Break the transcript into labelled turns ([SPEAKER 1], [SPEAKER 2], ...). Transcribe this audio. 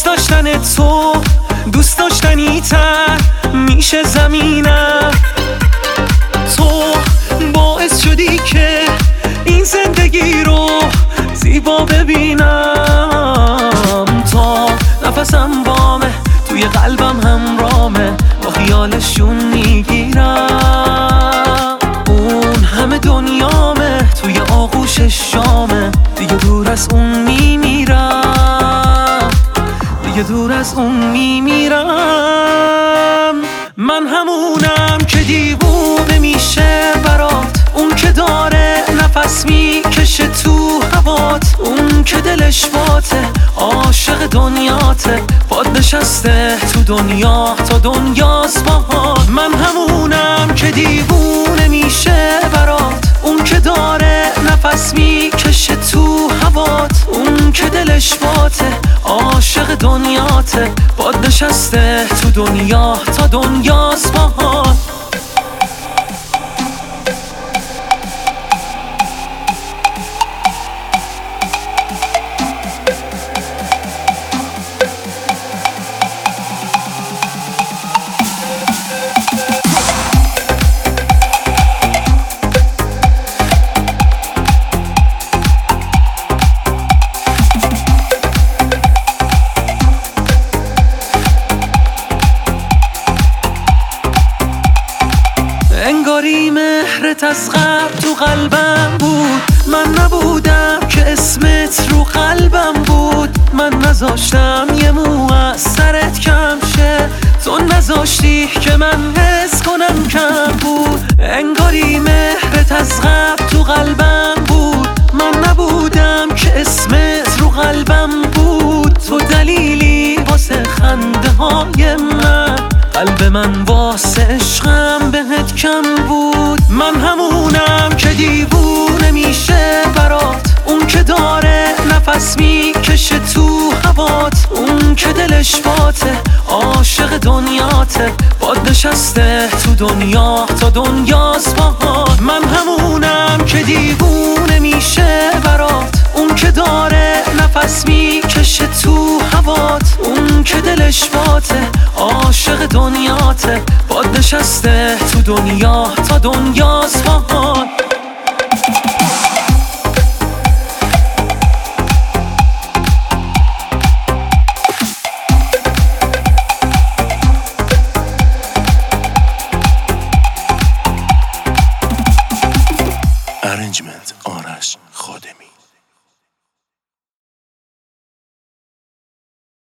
[SPEAKER 1] دوست داشتن تو دوست داشتنی تر میشه زمینم. تو باعث شدی که این زندگی رو زیبا ببینم. تا نفسم بامه توی قلبم هم رامه با خیالشون می‌گیرم. اون همه دنیامه توی آغوش شامه. دیگه دور از اون میمیرم دیگه دور از اون میمیرم. من همونم که دیوونه میشه برات. اون که داره نفس می‌کشه تو هوات. اون که دلش باته عاشق دنیاته. باد نشسته تو دنیا تا دنیاست باهات. من همونم که دیوونه میشه برات. اون که داره نفس می‌کشه تو هوات. اون که دلش باته دنیاته باد نشسته تو دنیا تا دنیاست باهات مهرت از قبل تو قلبم بود. من نبودم که اسمت رو قلبم بود. من نذاشتم یه مو از سرت کم شه. تو نذاشتی که من حس کنم کم بود. انگاری قلب من واسه عشقم بهت کم بود. من همونم که دیوونه میشه برات. اون که داره نفس می‌کشه تو هوات. اون که دلش باته عاشق دنیاته. باد نشسته تو دنیا تا دنیاست باهات. من همونم که دیوونه میشه برات. اون که داره نفس می‌کشه تو هوات. دلش باته عاشق دنیاته. باد نشسته تو دنیا تا دنیا ها Arrangement آرش خادمی.